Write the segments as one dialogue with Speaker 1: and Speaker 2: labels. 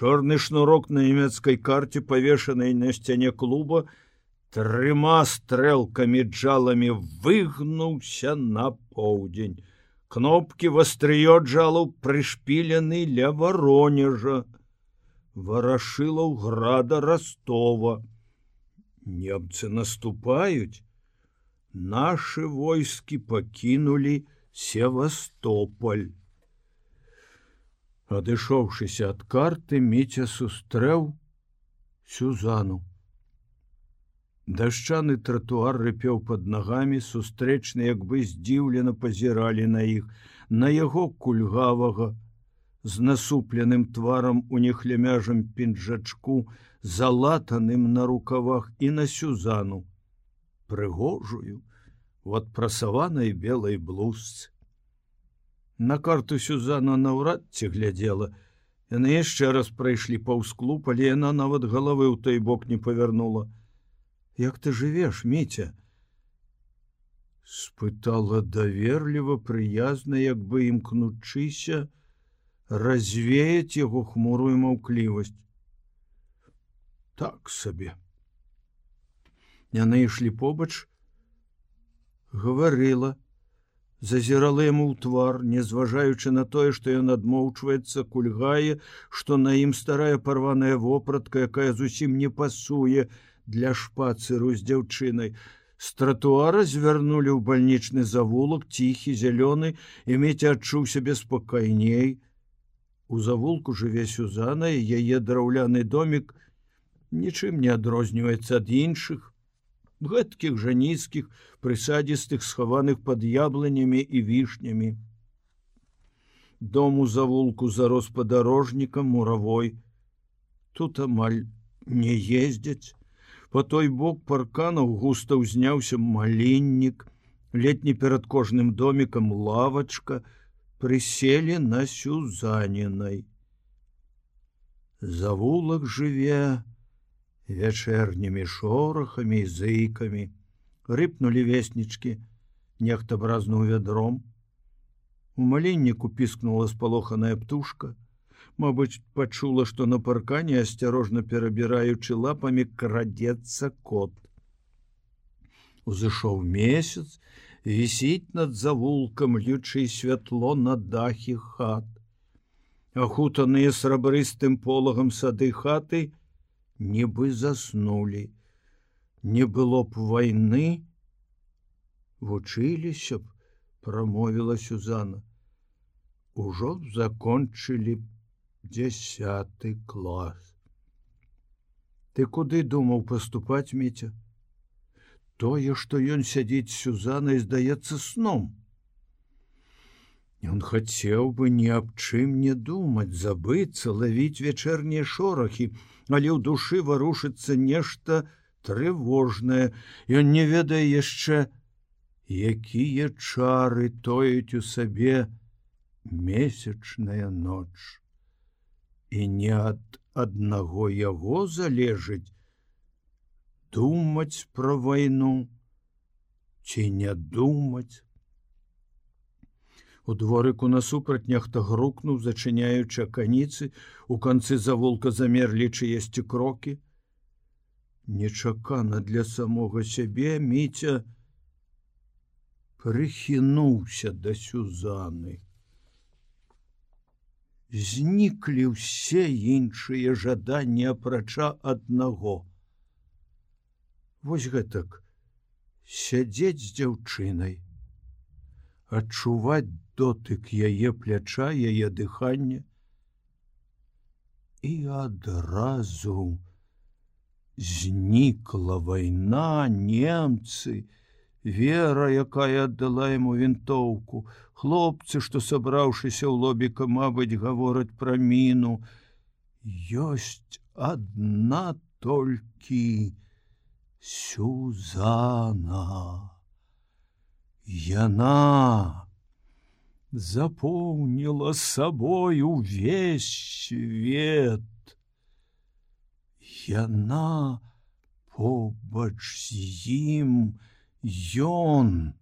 Speaker 1: Чорны шнурок на нямецкай карце павешанай на сцяне клуба трыма стрэлкамі джаламі выгнуўся на поўдзень. Кнопкі вастрыё джалу прышпілены ля варонежа. Варашылаў града Ростова. Немцы наступаюць. Нашы войскі пакінулі Севастополь. Адышоўшыся ад карты міця сустрэў сюзану. Дашчаны тратуар рыпеў под нагамі сустрэчны як бы здзіўлена пазіралі на іх на яго кульгавага з насупленым тварам у нехлямяжам пінжачку залатаным на рукавах і на сюзану прыгожую в адпрасаванай белой блузцы На карту Сюзана наўрад ці глядзела. Яны яшчэ раз прайшлі паўсклуп, але яна нават галавы ў той бок не павярнула. Як ты жывеш, міця? спытала даверліва прыязна, як бы імкнучыся, развеять яго хмурую маўклівасць. Так сабе. Яны ішлі побач, гаварыла, зазірала яму ў твар, не зважаючы на тое, што ён адмоўчваецца, кульгае, што на ім старая парваная вопратка, якая зусім не пасуе для шпацыру з дзяўчынай. З тратуара звярнулі ў бальнічны завулак ціхі зялёны і мець адчуў сябе спакайней. У завулку жыве сюзана і яе драўляны домик нічым не адрозніваецца ад іншых гэткіх жа нізкіх прысадзістых схаваных под яблынямі і вішнямі. Дому завулку зарос падарожнікам муравой. Тут амаль не ездзяць. По той бок парканаў густа ўзняўся маленнік летні перад кожным домікам лавачка. Прыселі на сюзанінай завулак жыве вячэрнімі шорахамі і зыкамі. Рыпнули веснічки нехта бразнуў вядром. У маленніку піскнула спалоханая птушка. Мабыць пачула што на паркане асцярожна перабіраючы лапамі крадецца кот. Узышоў месяц вісіць над завулкам лючы святло на дахе хат. Ахутаныя срабрыстым полагам сады хаты нібы заснулі. Не было б войны, вучыліся б, прамовіла Сюзана. Ужо б закончылі десятый клас. Ты куды думаў паступаць міця? Тое, што ён сядзіць Сюзанай, здаецца сном. Ён хацеў бы ні аб чым не думаць, забыцца, лавіць вечэрнія шорахі, але ў душы варушыцца нешта трывожнае. Ён не ведае яшчэ якія чары тоюць у сабе месячная ноч. І не ад аднаго яго залежыць думаць пра вайну ці не думаць У дворыку насупраць нехта грукнуў, зачыняючы каніцы, у канцы завулка замерлі чыесці крокі. Нечакана для самога сябе міця прыхінуўся да сюзаны. Зніклі ўсе іншыя жаданні апрача аднаго. Вось гэтак сядзець з дзяўчынай, адчуваць дотык яе пляча яе дыхання і адразу знікла вайна немцы вера якая аддала яму вінтоўку. Хлопцы што сабраўшыся ў лобіка мабыць гавораць пра міну. Ёсць адна толькі сюзана яна запомнила собой увесь свет. Яна побач з ім ён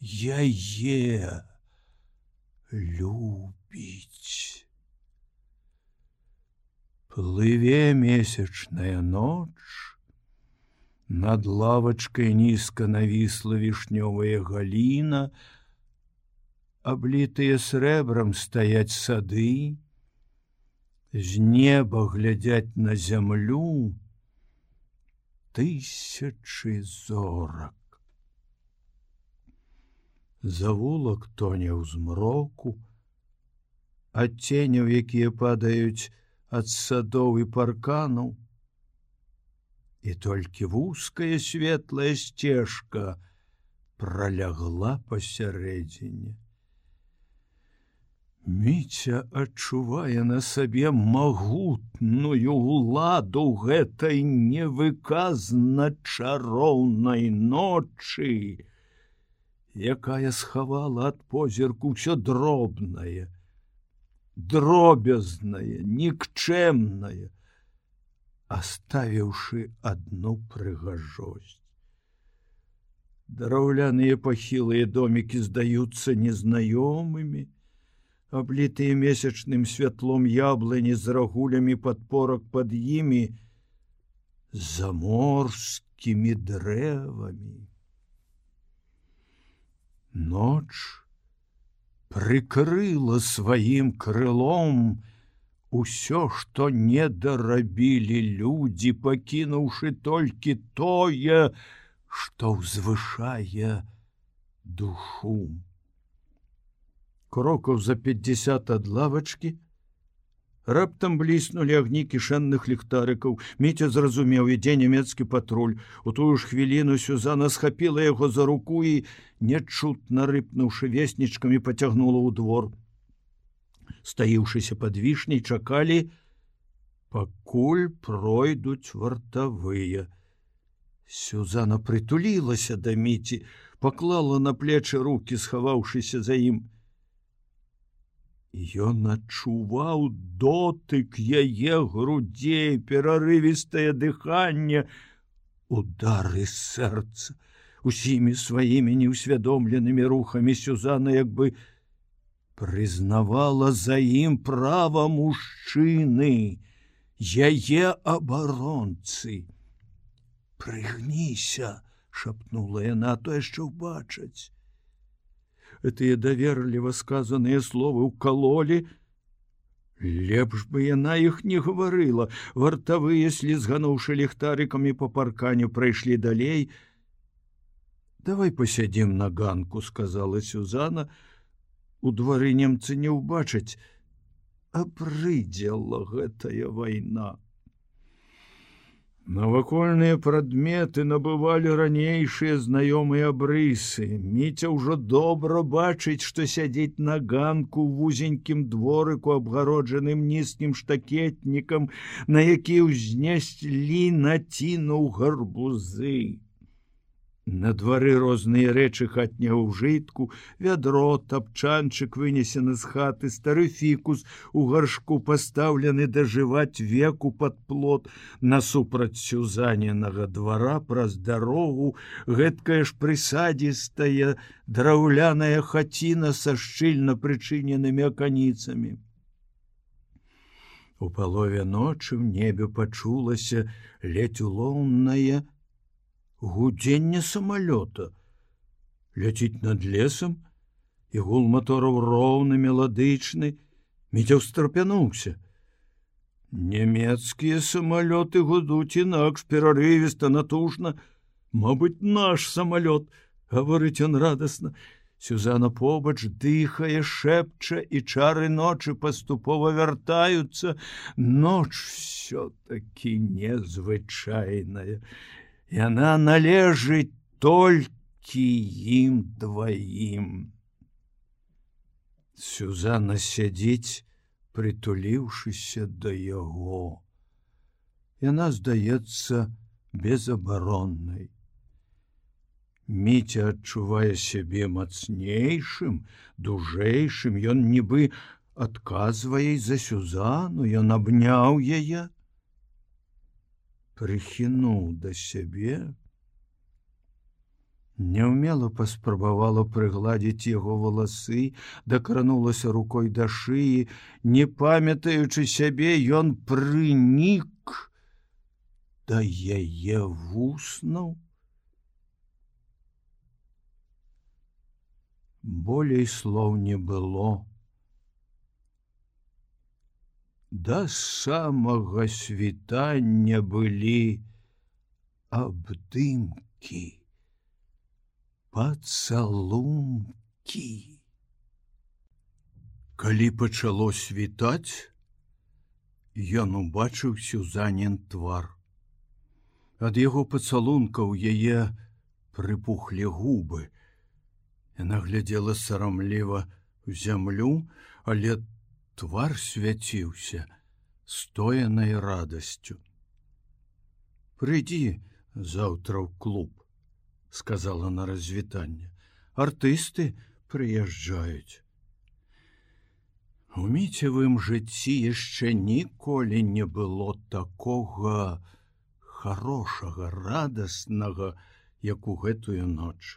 Speaker 1: яе любіць. Плыве месячная ноч. Над лавачкай нізка навісла вішнёвая галіна, аблітыя срэбрам стаяць сады, з неба глядзяць на зямлю тысячы зорак. Завулак тоне ў змроку, ад ценяў, якія падаюць ад садоў і парканаў, і толькі вузкая светлая сцежка пролягла пасярэдзіне. Міця адчувае на сабе магутную ўладу гэтай невыказна чароўнай ночы, якая схавала ад позірку ўсё дробнае, дробязнае, нікчэмнае, оставіўшы одну прыгажосць. Драўляныя пахілыя домікі здаюцца незнаёмымі, аблітыя месячным святлом яблыні з рагулямі падпорак пад імі заморскімі дрэвамі. Ноч прыкрыла сваім крылом усё, што не дарабілі людзі, пакінуўшы толькі тое, што ўзвышае душу крокаў за 50 ад лавачкі раптам бліснули агні кішэнных ліхтарыкаў міця зразумеў ідзе нямецкі патруль. У тую ж хвіліну сюзана схапіла яго за руку і нечутна рыпнуўшы веснічкамі поцягнула ў двор. Стаіўшыся пад вішняй чакалі пакуль пройдуць вартавыя сюзана прытулілася да міці паклала на плечы руки схаваўшыся за ім Ён адчуваў дотык яе грудзей, перарывістае дыханне, удары сэрца. Усімі сваімі неўсвядомленымі рухамі Сюзана як бы прызнавала за ім права мужчыны, яе абаронцы. Прыгніся, шапнула яна то яшчэ ўбачаць гэтыя даверліва сказаныя словы ў калолі лепш бы яна іх не гаварыла вартавыя слізгануўшы ліхтарыкамі по парканю прайшлі далей. Давай посядзім на ганку сказала сюзана у двары немцы не ўбачаць апрыдзела гэтая вайна Навакольныя прадметы набывалі ранейшыя знаёмыя абрысы. Міця ўжо добра бачыць, што сядзець на ганку вузенькім дворыку абгароджаным нізкім штакетнікам, на які ўзнеслі націнуў гарбузы. На двары розныя рэчы хатняга ўжытку, вядро, тапчанчык вынесены з хаты, стары фікус у гаршку пастаўлены дажываць веку пад плот, насупраць сюзаненага двара праз дарогу, гэткая ж прысадзістая драўляная хаціна са шчыльна прычыненымі аканіцамі. У палове ночы в небе пачулася ледь улоўная, гудзенне самалёта. Ляціць над лесам і гул мотораў роўны меладычны. Міця ўстрапянуўся нямецкія самалёты гудуць інакш перарывіста натужна. Мабыць наш самалёт гаворыць ён радасна. Сюзана побач дыхае шэпча і чары ночы паступова вяртаюцца. Ноч все-таки незвычайная Яна належыць толькі ім дваім. Сюзана сядзіць, прытуліўшыся да яго. Яна здаецца безабароннай. Міця адчувае сябе мацнейшым, дужэйшым, ён нібы адказвае за сюзану, ён абняў яе, прыхінуў да сябе. Няўмела паспрабавала прыгладзіць яго валасы, дакранулася рукой да шыі, не памятаючы сябе, ён прынік да яе вуснуў. Болей слоў не было. Да самага світання былі абдымкі пацалункі. Калі пачало світаць, ён убачыў сюзанен твар. Ад яго пацалункаў яе прыпухлі губы. Яна глядзела сарамліва в зямлю, але твар свяціўся стоянай радасцю. Прыйдзі заўтра ў клуб сказала на развітанне артысты прыязджаюць. У міцевым жыцці яшчэ ніколі не было такога хорошага радаснага як у гэтую ноч.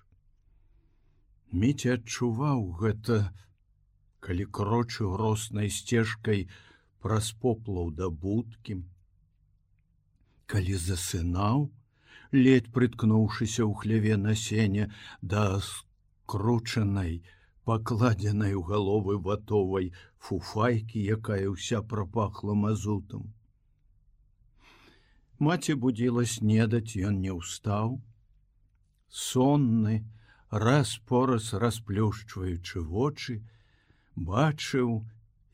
Speaker 1: Міця адчуваў гэта калі крочы роснай сцежкай праз поплаў да будкі. Калі засынаў ледь прыткнуўшыся ў хляве насення да скручанай пакладзенай у галовы ватовай фуфайкі якая ўся прапахла мазутам. Маці будзіла снедаць ён не ўстаў. Сонны раз пораз расплюшчваючы вочы бачыў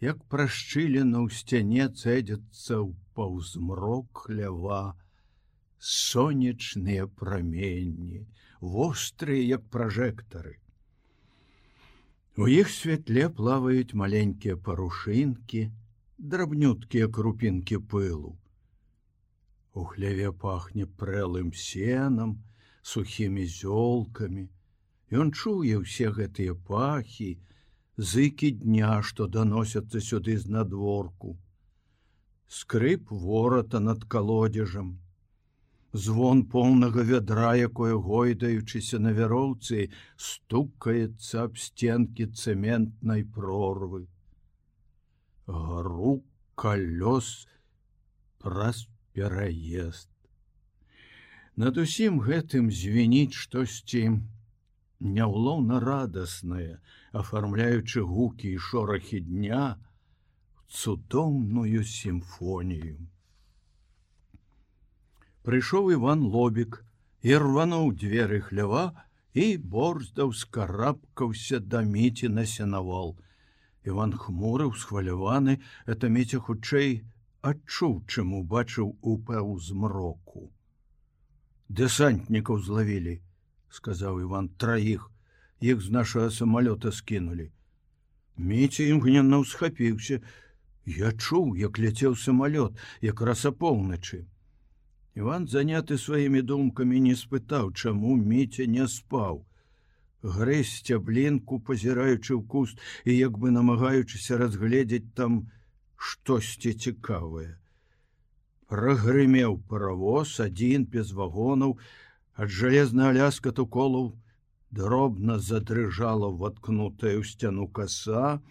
Speaker 1: як прашчылена ў сцяне цэдзяцца ў паўзмрок хлява сонечныя праменні, вострыя як пражэктары. У іх святле плаваюць маленькія парушынкі, драбнюткія крупінкі пылу. У хляве пахне прэлым сенам, сухімі зёлкамі. Ён чуе ўсе гэтыя пахі, зыкі дня, што даносяцца сюды з надворку. Скрып вората над калодзежам, звон поўнага вядра, якое гойдаючыся на вяроўцы, стукаецца аб сценкі цэментнай прорвы. Гару калёс праз пераезд. Над усім гэтым звініць штосьці няўлоўна радаснае, афармляючы гукі і шорахі дня, цудоўную сімфонію прыйшоў Іван лобік рвануў дзверы хлява і борздаў скарабкаўся да міці на сенавал. Іван хмурыў схваляваны, это меце хутчэй адчуў, чым убачыў у паўзмроку. Дэсантнікаў злавілі, сказаў Іван траіх, іх з нашага самалёта скінулі. Міце імгненна ўсхапіўся. Я чуў, як ляцеў самалёт, якраз апоўначы. Іван заняты сваімі думкамі не спытаў, чаму міця не спаў. Грэз сцяблінку, пазіраючы ў куст і як бы намагаючыся разгледзець там штосьці цікавае. Прагрымеў паравоз адзін без вагонаў, ад жалезна аляска туколаў дробна задрыжала воткнутая ў сцяну каса,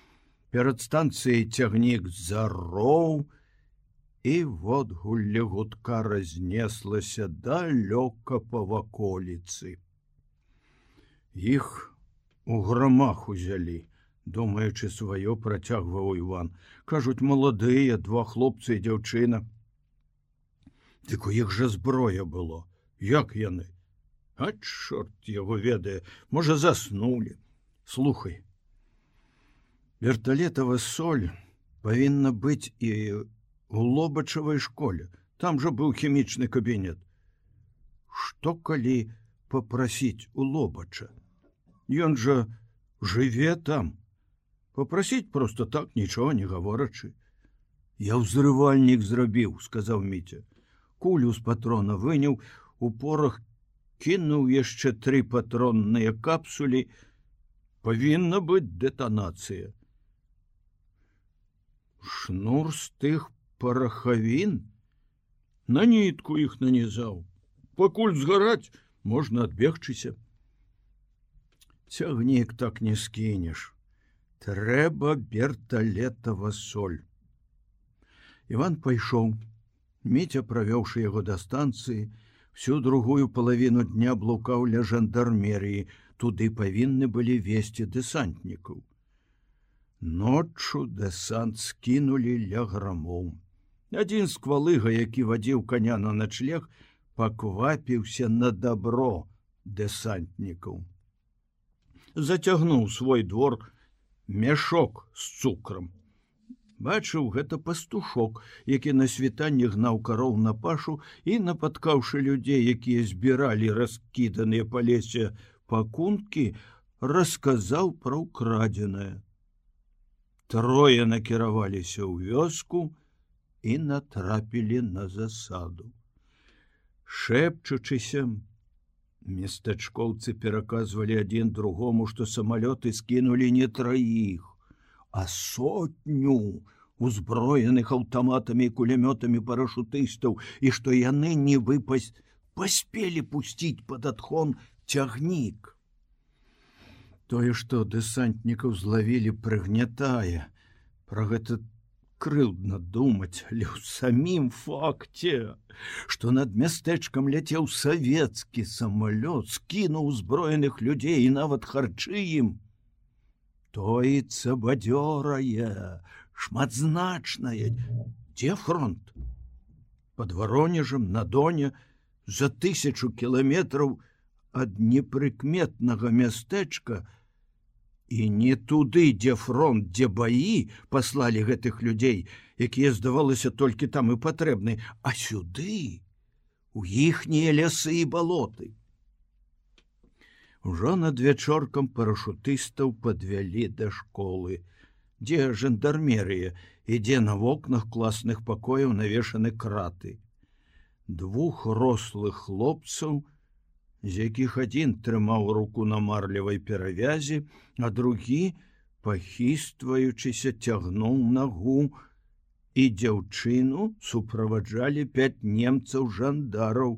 Speaker 1: перад станцыяй цягнік зароў, і водгулле гудка разнеслася далёка па ваколіцы. Іх у грамах узялі, думаючы сваё працягваў Іван, кажуць маладыя два хлопцы і дзяўчына. Дык у іх жа зброя было, як яны? А чорт яго ведае, можа заснулі, слухай. Верталетава соль павінна быць і у лобачавай школе. Там жа быў хімічны кабінет что калі попросить у лобача? Ён жа жыве там. Попросить просто так нічого не гаворачы я ўзрывальнік зрабіў сказаў міця. Кулю з патрона выняў у порах кінуў яшчэ тры патронныя капсулі павінна быць дэтанацыя шнур з тых парахавін? На нітку іх нанізаў. Пакуль згараць можна адбегчыся. Цягнік так не скінеш. Трэба берталетава соль. Іван пайшоў. Міця правёўшы яго да станцыі всю другую палавіну дня блукаў ля жандармерыі. Туды павінны былі весці дэсантнікаў. Ноччу дэсант скінулі ля грамоў. Адзін з квалыга які вадзіў коня на начлег паквапіўся на добро дэсантнікаў. Зацягнуў свой двор мяшок з цукрам бачыў гэта пастушок які на світанні гнаў кароў на пашу і напаткаўшы людзей якія збіралі раскіданыя па лесе пакункі расказаў пра ўкрадзенае трое накіраваліся ў вёску і натрапілі на засаду. Шэпчучыся местачкоўцы пераказвалі адзін другому што самалёты скінулі не траіх а сотню узброеных аўтаматамі і кулямётамі парашутыстаў і што яны не выпасть паспелі пусціць под адхон цягнік тое што дэсантнікаў злавілі прыгнятае про гэта крыўдна думаць але ў самім факце што над мястэчкам ляцеў савецкі самалёт скінуў узброеных людзей і нават харчы ім тоіцца бадзёрае шматзначнае дзе фронт? Под воронежам на доне за тысячу кіламетраў ад непрыкметнага мястэчка і не туды дзе фронт дзе баі паслалі гэтых людзей якія здавалася толькі там і патрэбны а сюды у іхнія лясы і балоты Ужо над вячоркам парашутыстаў подвялі да школы, дзе жандармерыя ідзе на вокнах класных пакояў навешаны краты. Двух рослых хлопцаў, з якіх адзін трымаў руку на марлевай перавязі, а другі, пахістваючыся цягнуў нагу, і дзяўчыну суправаджалі пяць немцаў жандараў,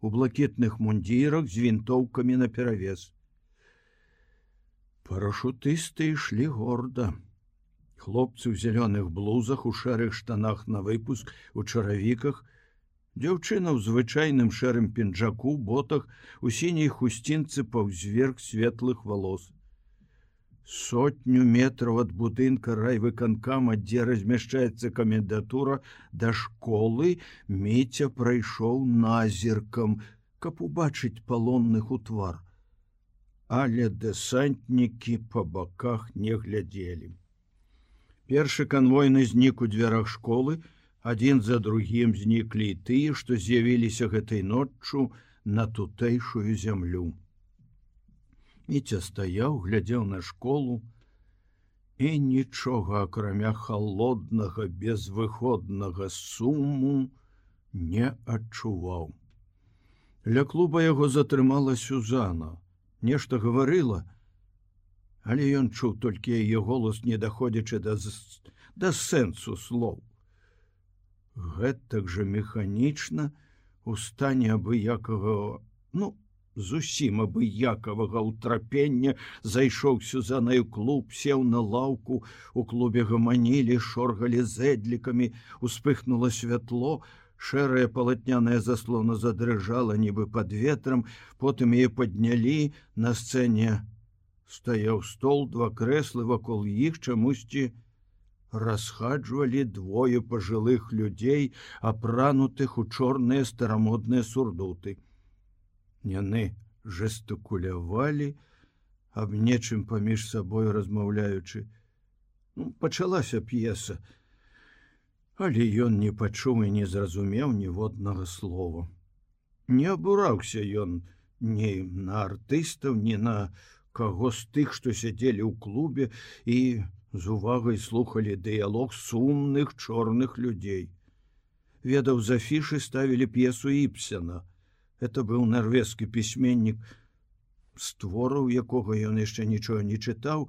Speaker 1: у блакітных мундзірах з вінтоўкамі наперавес. Парашутысты ішлі горда. Хлопцы ў зялёных блузах у шэрых штанах на выпуск у чаравіках, Дзяўчына ў звычайным шэрым пінжаку ботах у сіняй хусцінцы паўзверг светлых валос сотню метров ад будынка райвыканкама дзе размяшчаецца камендатура да школы міця прайшоў назіркам каб убачыць палонных у твар. Але дэсантнікі по баках не глядзелі. Першы канвойны знік у дзвярах школы адзін за другім зніклі тыя што з'явіліся гэтай ноччу на тутэйшую зямлю Міця стаяў, глядзеў на школу і нічога, акрамя холоднага безвыходнага суму не адчуваў. Ля клуба яго затрымала Сюзана, нешта гаварыла, але ён чуў толькі яе голос не даходзячы да, да сэнсу слоў. Гэтак жа механічна у стане абыякага ну, зусім абыякавага ўтрапення зайшоў сюзанаю клуб сеў на лаўку у клубе гаманілі шоргалі зэдлікамі успыхнула святло шэрая палатняная заслона задрыжала нібы под ветрам потым яе паднялі на сцэне стаяў стол два крэслы вакол іх чамусьці расхаджвалі двое пажылых людзей апранутых у чорныя старамодныя сурдуты Яны жестыкулявалі, аб нечым паміж сабой размаўляючы. Ну, пачалася п'еса, але ён не пачуў і не зразумеў ніводнага слова. Не абураўся ён не на артыстаў, не на каго з тых, што сядзелі ў клубе і з увагай слухали дыялог сумных чорных людзей. Ведаў за фішы ставілі п'есу іпсена, это быў нарвежскі пісьменнік створаў якога ён яшчэ нічого не чытаў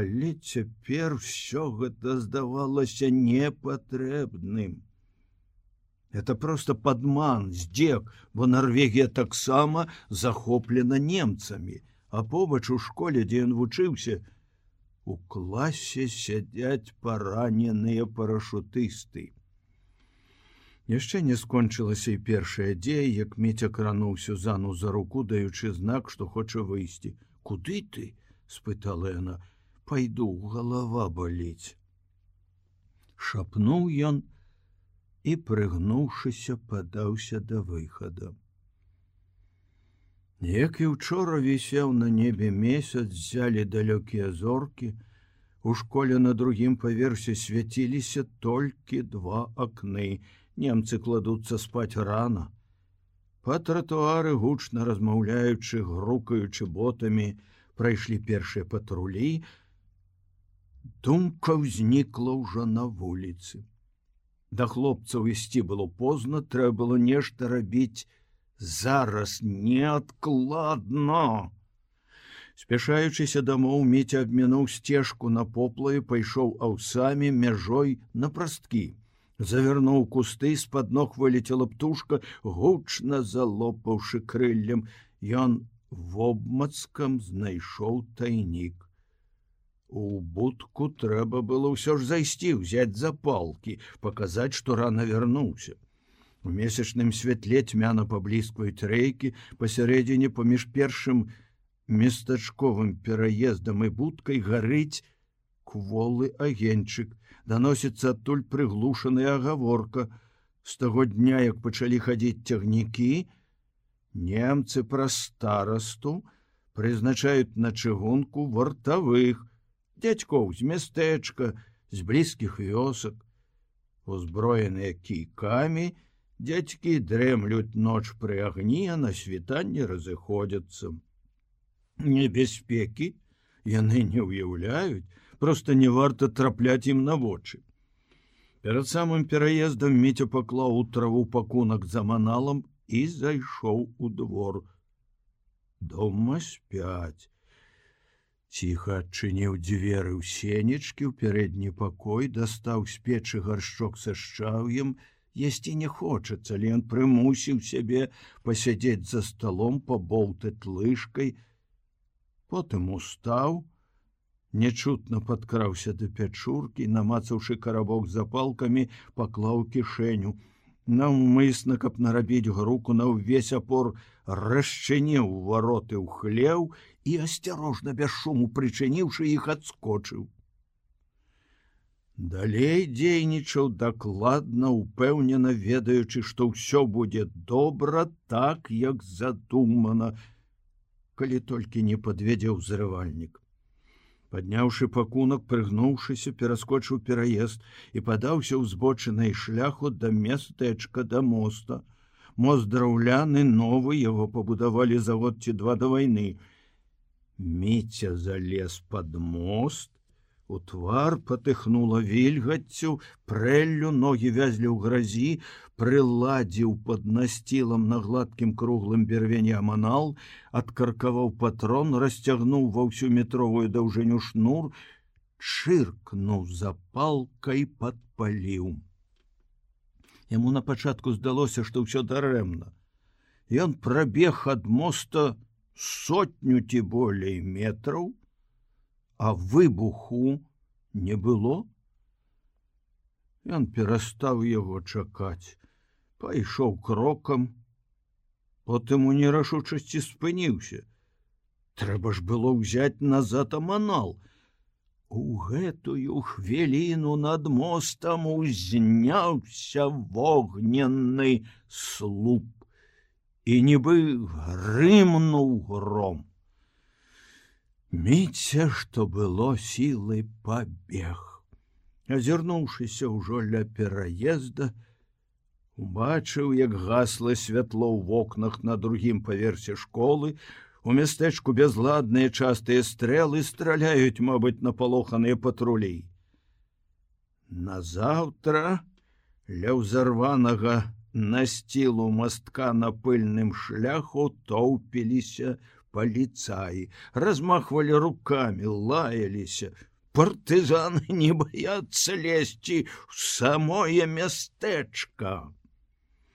Speaker 1: але цяпер все гэта здавалася непатрэбным это просто падман здзек бо норвегія таксама захоплена немцамі а побач у школе, дзе ён вучыўся, у класе сядзяць параненыя парашутысты. Яшчэ не скончылася і першая дзея, як меця крануў сюзану за руку, даючы знак, што хоча выйсці. Куды ты? спытала яна, пойду голова баліць. Шапнуў ён і прыгнуўшыся падаўся да выхада. Як і учора вісеў на небе месяц, взяли далёкія зоркі. У школе на другім паверсе свяціліся толькі два акны. Немцы кладуцца спаць рана. Па тратуары гучна размаўляючы, грукаючы ботамі, прайшлі першыя патрулі. Думка ўзнікла ўжо на вуліцы. Да хлопцаў ісці было позна, трэба было нешта рабіць, зараз неадкладно. Спяшаючыся дамоў міця абмінуў сцежку на поплаве, пайшоў аўсамі мяжой на прасткі. Завярнуў кусты з-пад ног вылетела птушка, гучна залопаўшы крыллем, Ён вобмацкам знайшоў тайнік. У будку трэба было ўсё ж зайсці, взять запалкі, паказаць, што рана вярнуўся. У месячным святле цьмяна паблізкваюць рэйкі пасярэдзіне паміж першым местачковым пераездам і будкай гарыць кволы агенчык даносіцца адтуль прыглушаная агаворка з таго дня як пачалі хадзіць цягнікі немцы праз старасту прызначаюць на чыгунку вартавых дядькоў з мястэчка з блізкіх вёсак узброеныя кійкамі і Дядькі дрэмлюць ноч пры агні, а на світанні разыходзяцца. Небяспекі яны не ўяўляюць, просто не варта трапляць ім на вочы. Перад самым пераездам міця паклаў у траву пакунак за маналам і зайшоў у двор. Дома спяць. Ціха адчыніў дзверы ў сенечкі ў пярэдні пакой, дастаў з печы гаршчок са шчаўем, есці не хочацца, але ён прымусіў сябе пасядзець за сталом паболтаць лыжкай, потым устаў, нечутна падкраўся да пячуркі, намацаўшы карабок запалкамі, паклаў кішэню. Наўмысна, каб нарабіць груку на ўвесь апор, расчыніў вароты ў хлеў і асцярожна без шуму прычыніўшы іх адскочыў. Далей дзейнічаў дакладна упэўнена ведаючы, што ўсё будзе добра так, як задумана, калі толькі не падведзе ўзрывальнік. Падняўшы пакунак, прыгнуўшыся, пераскочыў пераезд і падаўся ў збочынай шляху да местэчка да моста. Мост драўляны новы яго пабудавалі за год ці два да вайны. Міця залез пад мост, У твар патыхнула вільгаццю, прэллю ногі вязлі ў гразі, прыладзіў пад насцілам на гладкім круглым бервене аманал, адкаркаваў патрон, расцягнуў ва ўсю метровую даўжыню шнур, чыркнуў запалкай падпаліў. Яму на пачатку здалося, што ўсё дарэмна. Ён прабег ад моста сотню ці болей метраў, а выбуху не было. Ён перастаў яго чакаць, пайшоў крокам, потым у нерашучасці спыніўся. Трэба ж было ўзяць назад аманал. У гэтую хвіліну над мостам узняўся вогненны слуп і нібы грымнуў гром. Міця, што было сілай пабег. Азірнуўшыся ўжо ля пераезда, убачыў, як гасла святло ў вокнах на другім паверсе школы, у мястэчку бязладныя частыя стрэлы страляюць, мабыць, напалоханыя патрулей. Назаўтра ля ўзарванага насцілу мастка на пыльным шляху тоўпіліся, паліцаі размахвалі руками лаяліся партызаны не баяцца лезці в самое мястэчка